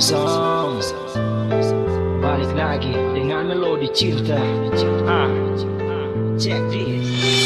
Song Balik lagi dengan melodi cinta. Ah, Check this.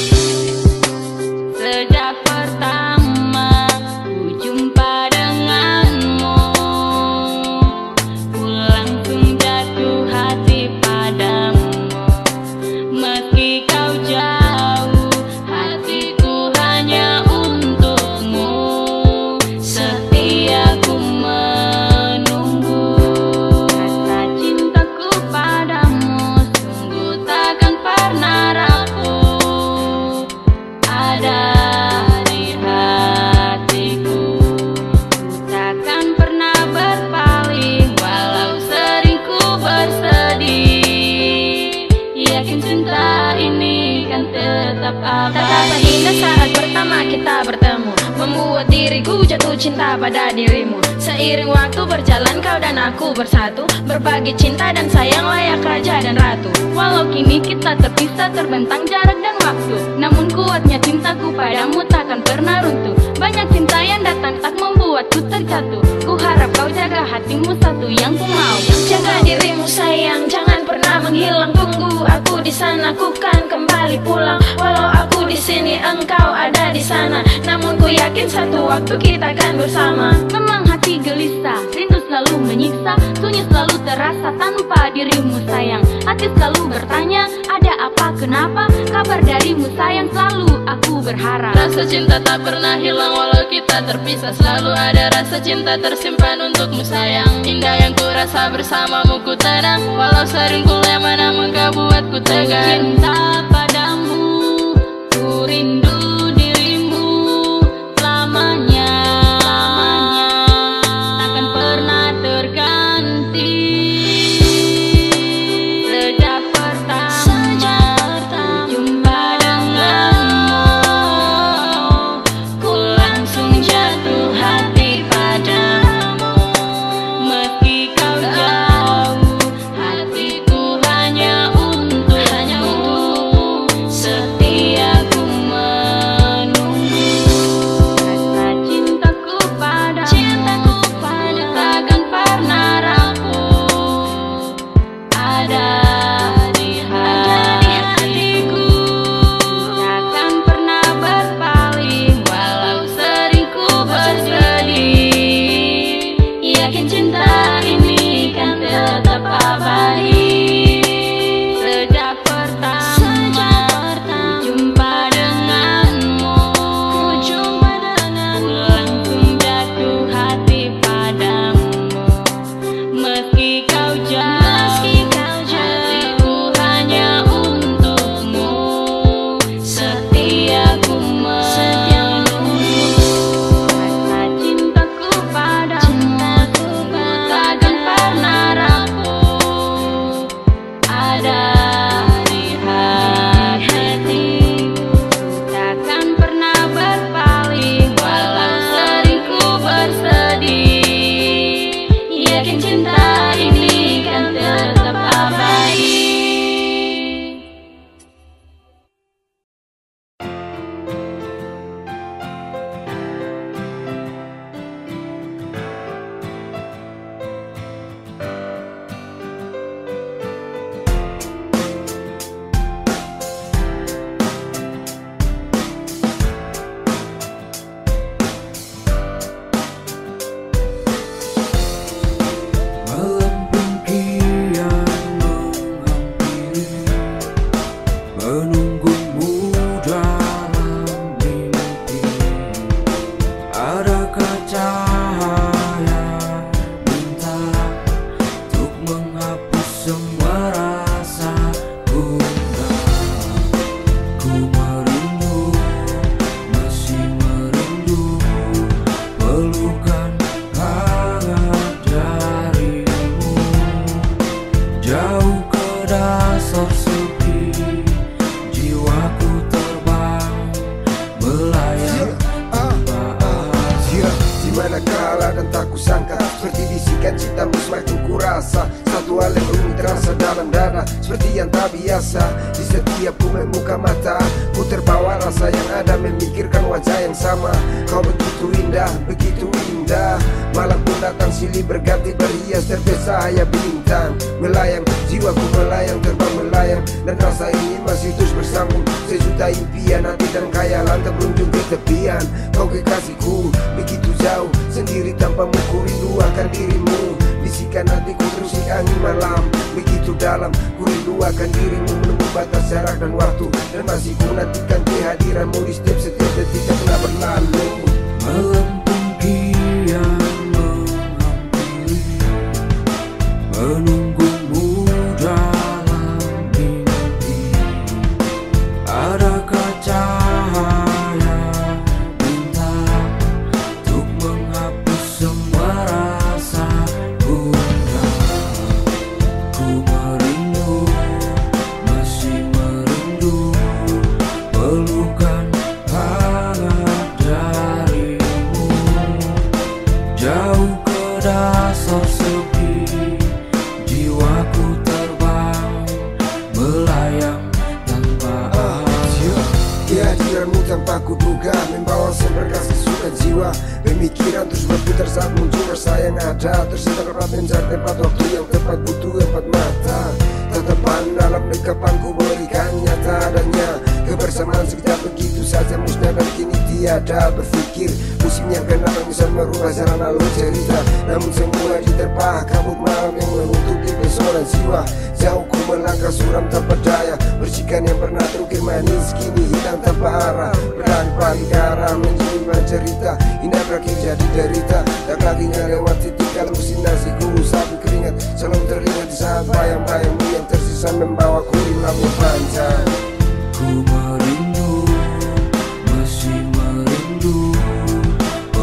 pulang. Walau aku di sini engkau ada di sana. Namun ku yakin satu waktu kita akan bersama. Memang hati gelisah, rindu selalu menyiksa. Sunyi selalu terasa tanpa dirimu sayang. Hati selalu bertanya, ada apa, kenapa? Kabar darimu sayang selalu aku berharap. Rasa cinta tak pernah hilang walau kita terpisah. Selalu ada rasa cinta tersimpan untukmu sayang. Indah yang ku rasa bersamamu ku tenang. Walau sering ku lemah namun kau buatku tegar. Cinta rindu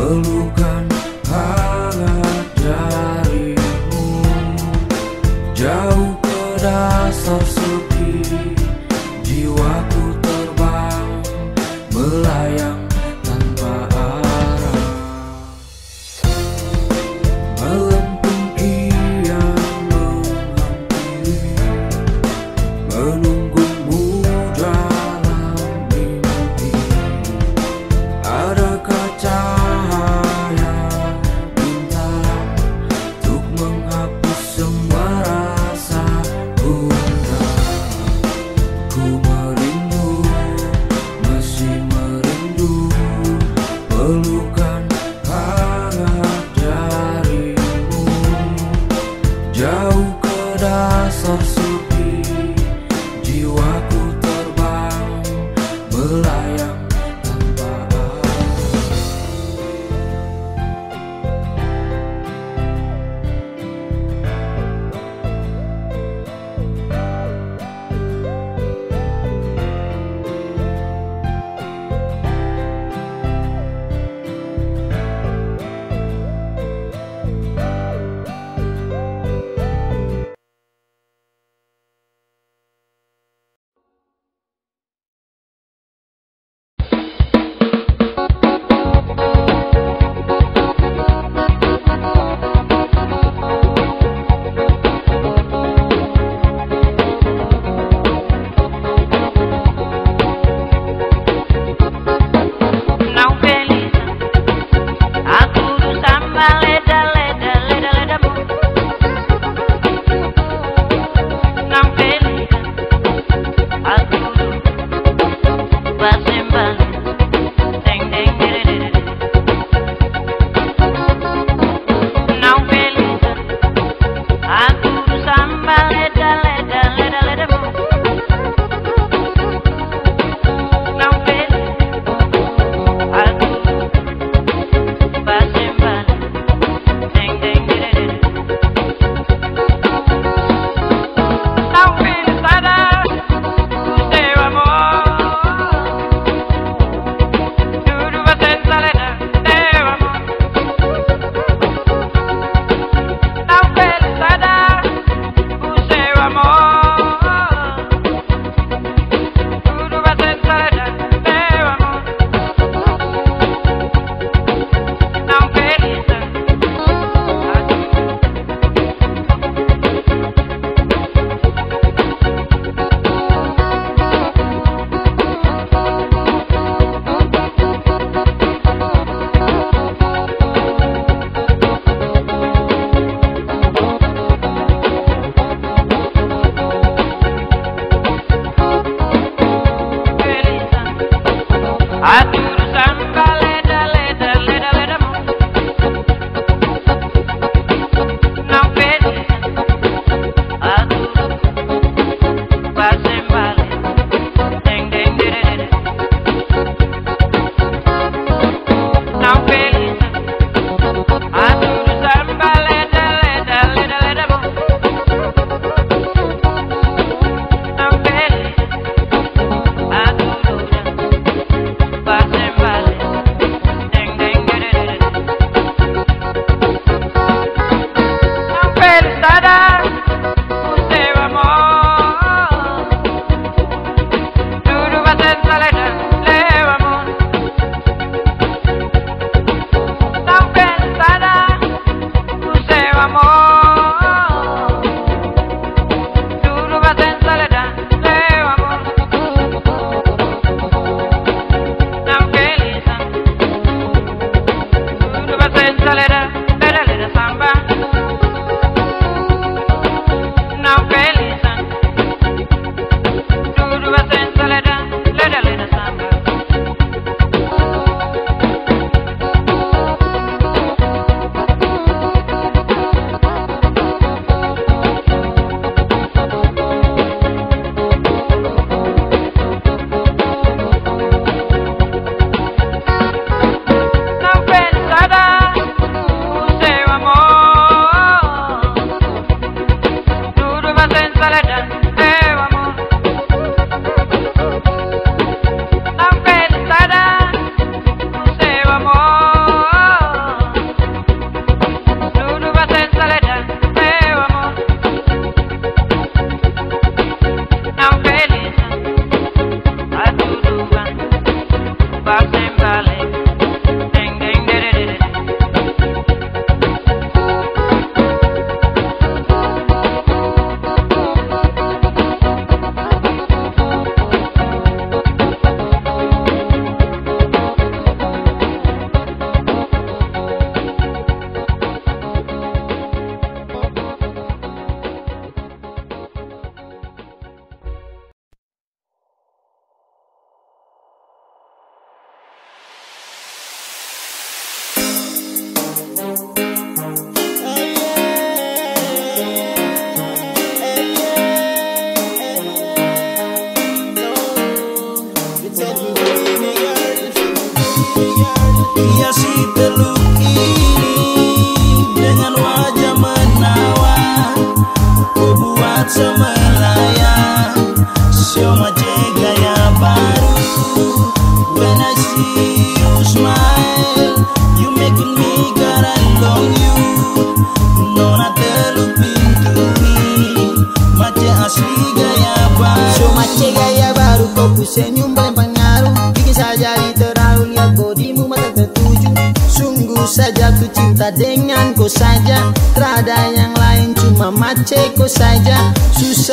Pelukan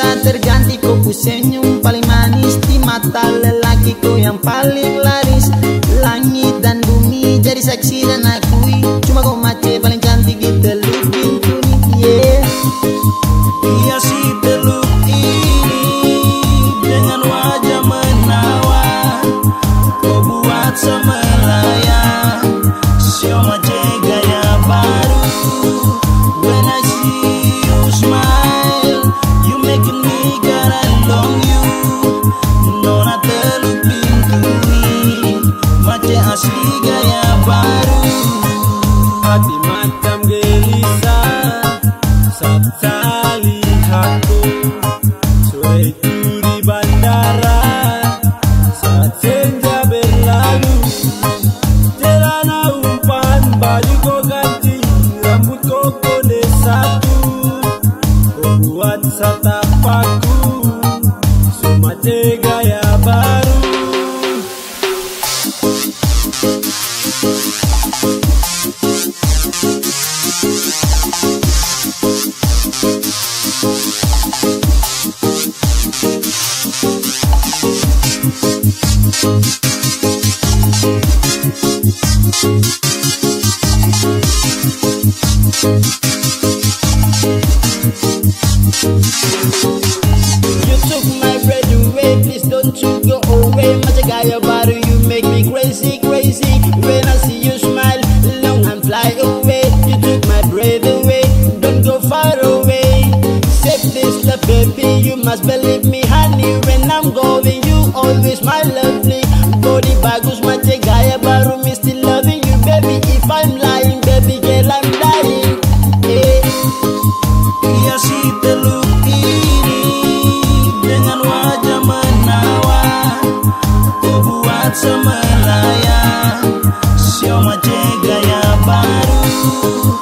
Alexander buat semelayang Sioma gaya baru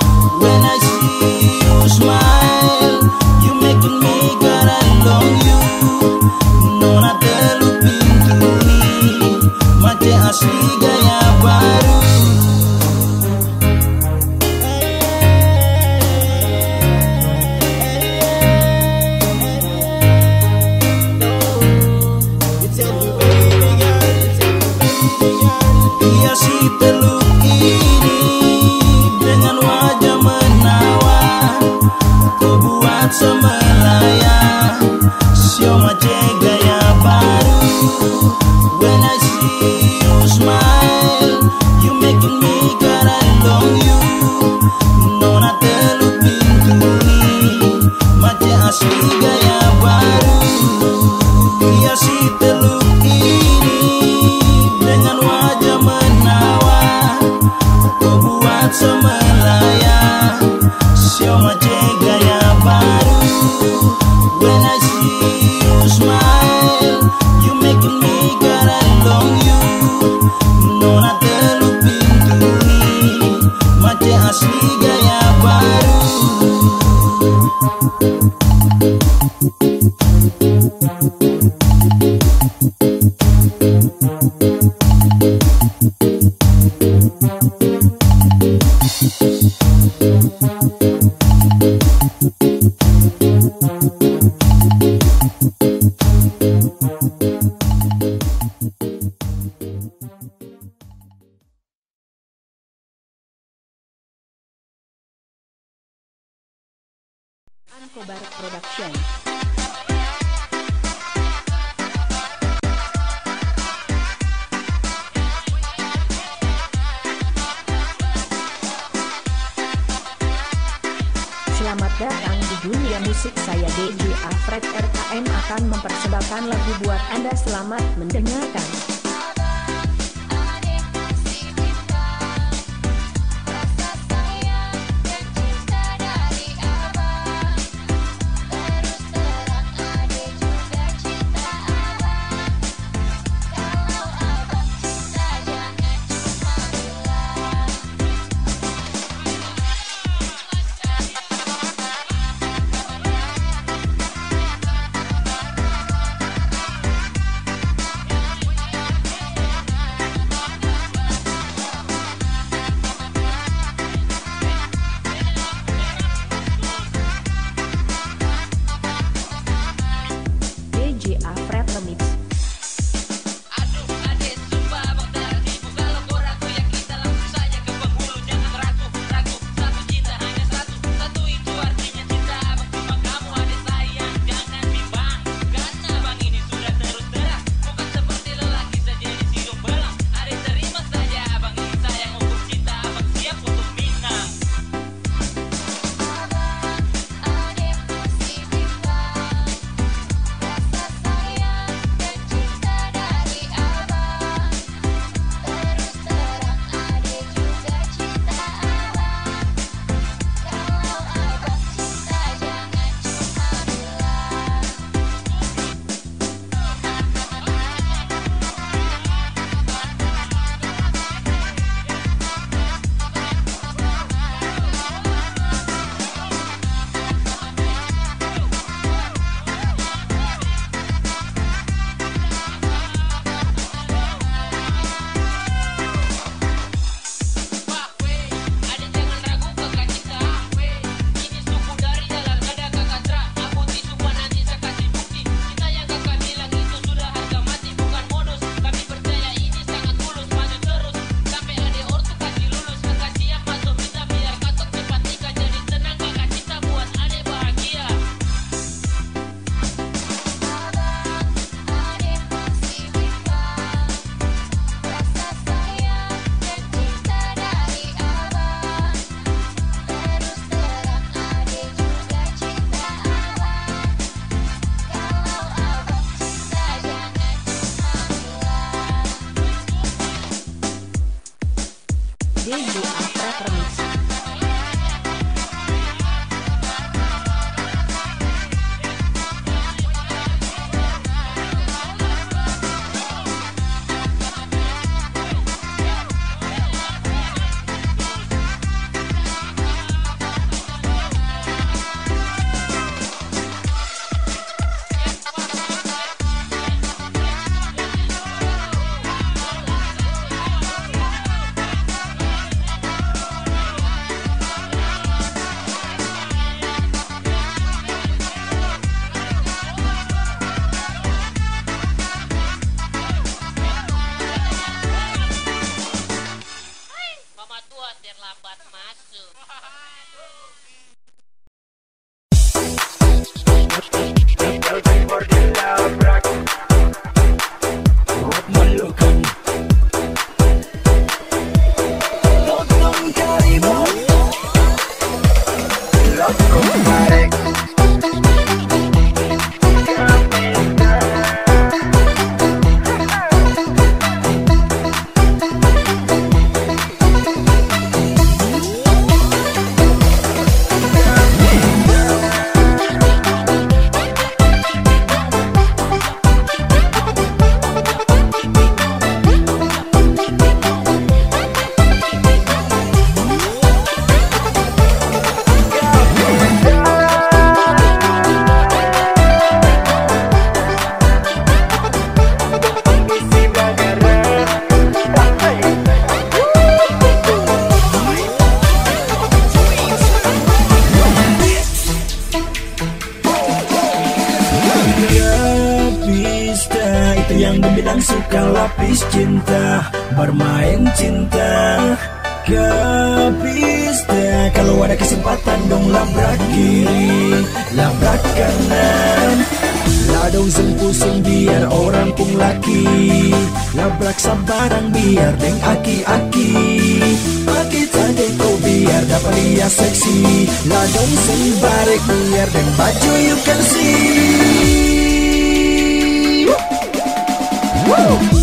deng baju you can see.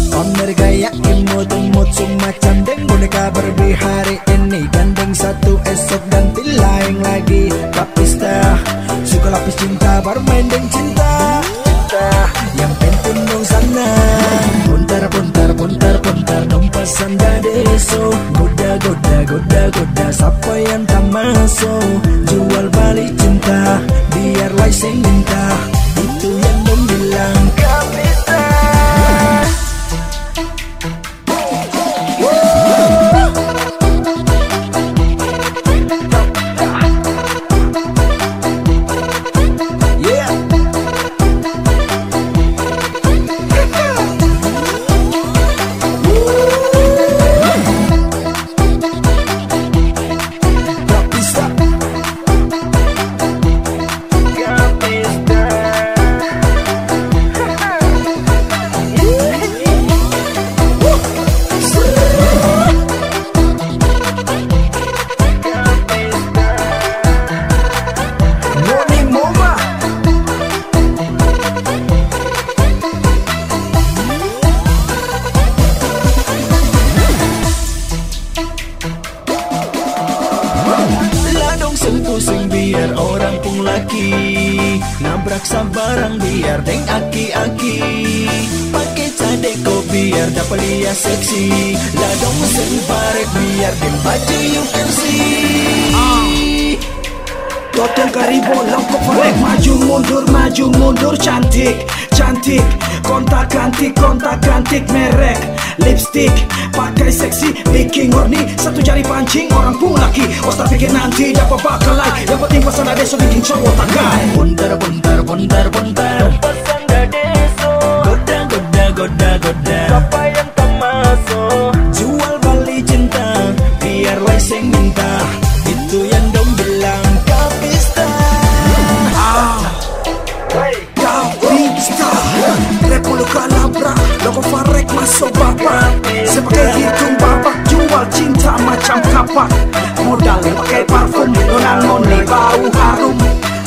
Pamer gaya imut-imut semacam deng boneka Barbie hari ini. Gandeng satu esok ganti lain lagi. Kapista Suka lapis cinta bermain deng cinta. Cinta. Yang penting dong sana. Puntar puntar puntar puntar Dong pasan dadeso Goda goda goda goda Siapa yang tak masuk laki Nabrak sabarang biar deng aki-aki. Pakai cadeko biar dapat dia seksi. Ladong seng barek biar deng baju see Total karibu lengkap merek Maju mundur maju mundur cantik Cantik Kontak ganti kontak ganti merek. Lipstick Pakai seksi bikin horny Satu jari pancing orang pun laki. Osta pikir nanti dapat bakal like Yang penting pesan ada so bikin cowok takai Buntar buntar buntar buntar Pesan dadeso Goda goda goda goda macam kapak Modal pakai parfum Nona noni bau harum.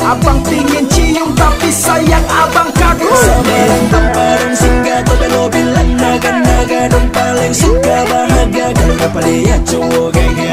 Abang pingin cium Tapi sayang abang kagum. Sabarang temparang singgah Kau belo bilang naga-naga Dong paling suka bahagia Kalau dapat lihat cowok gaya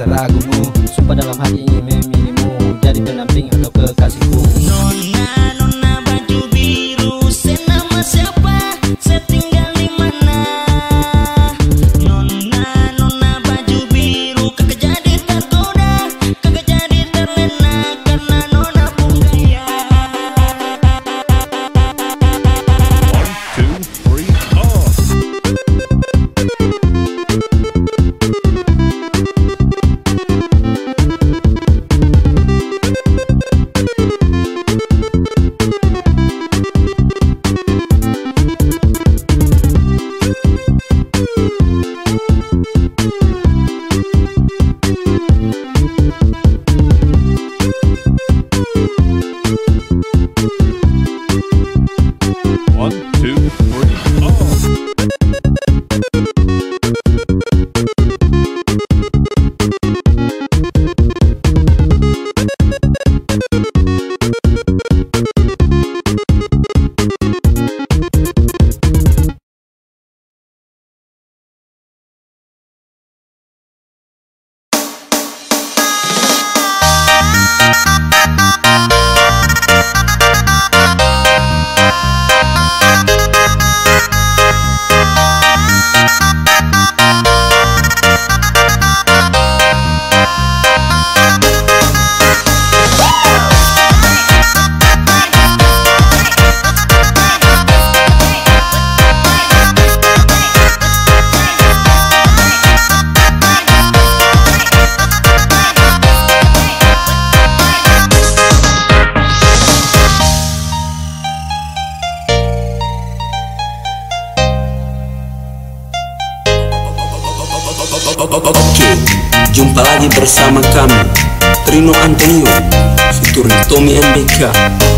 Saragumu call me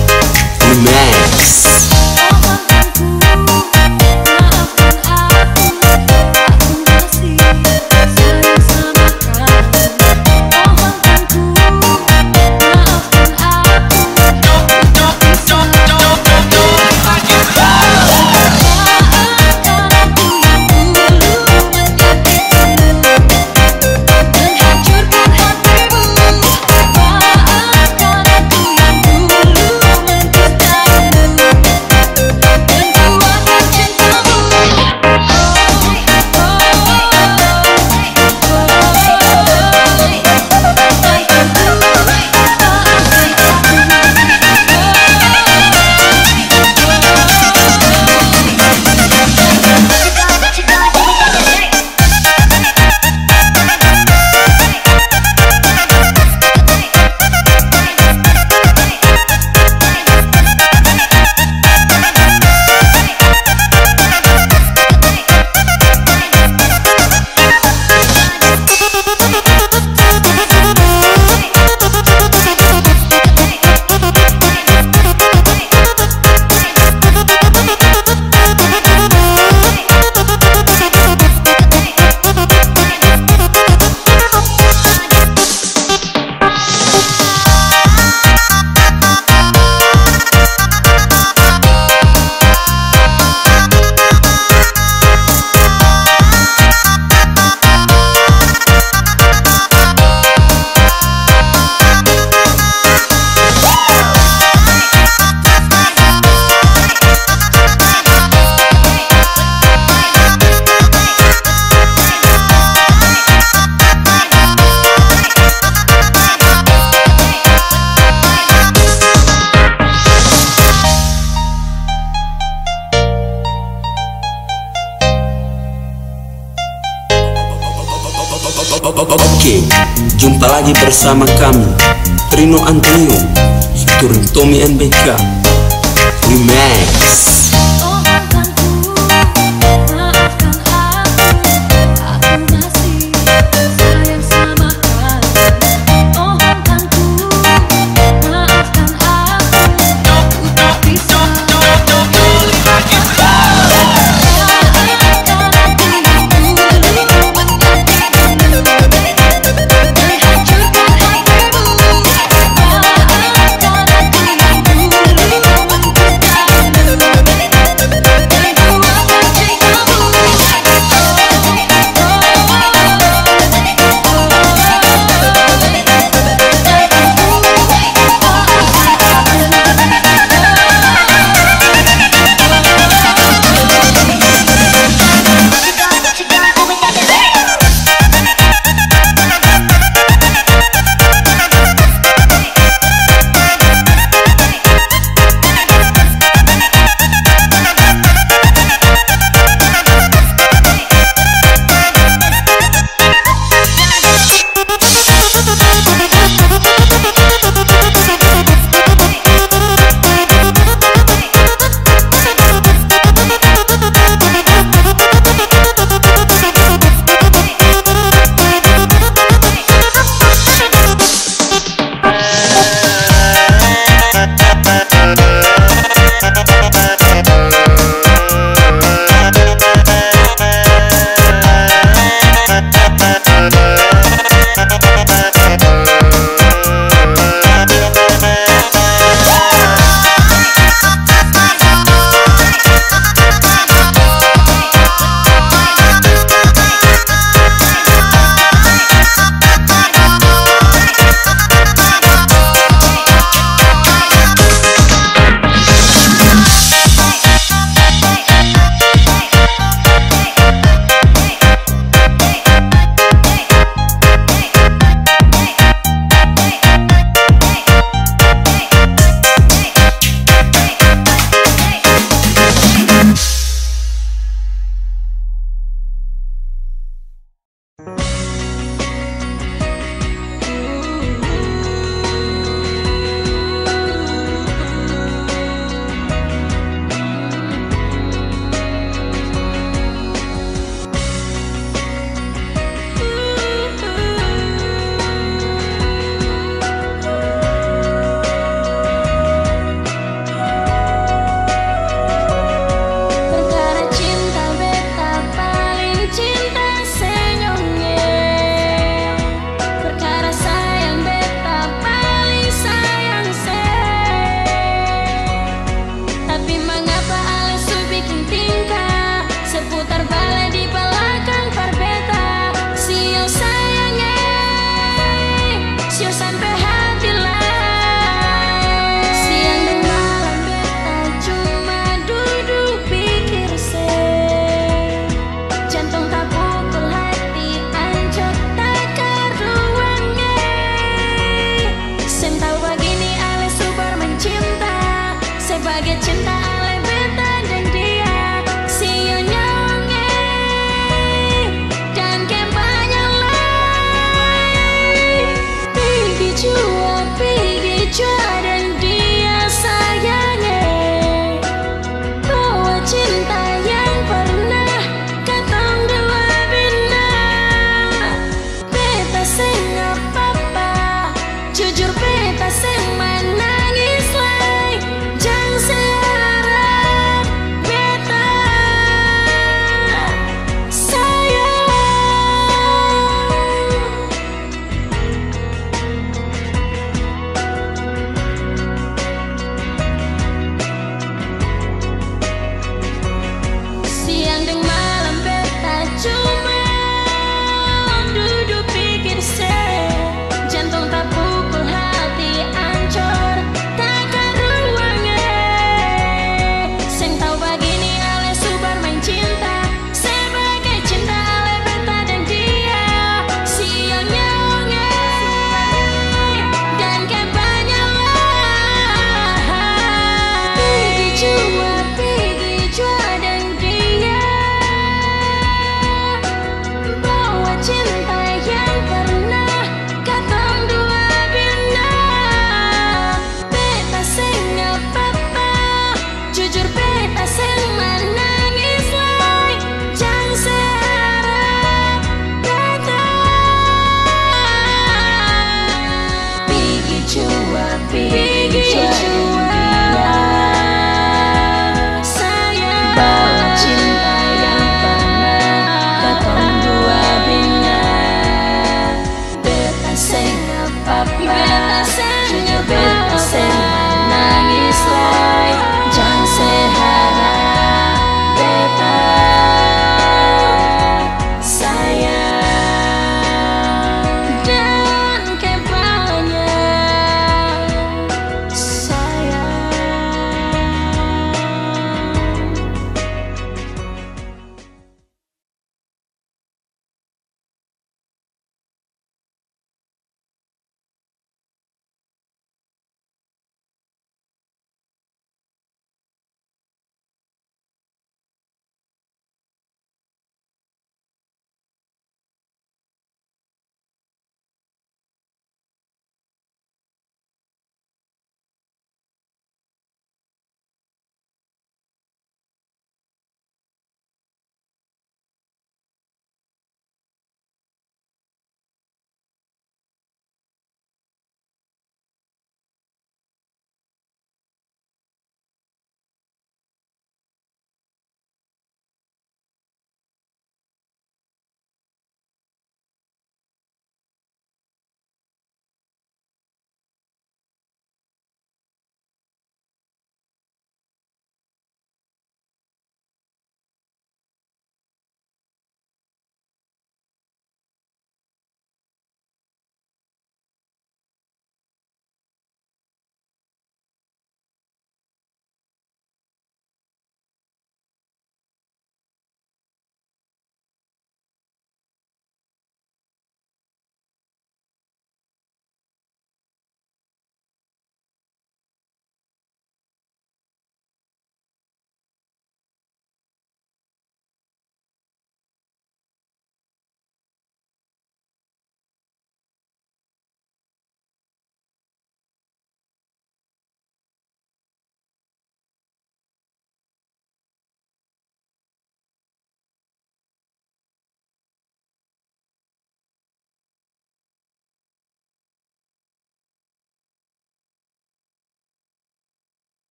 Oke, jumpa lagi bersama kami Trino Antonio featuring Tommy NBK Remax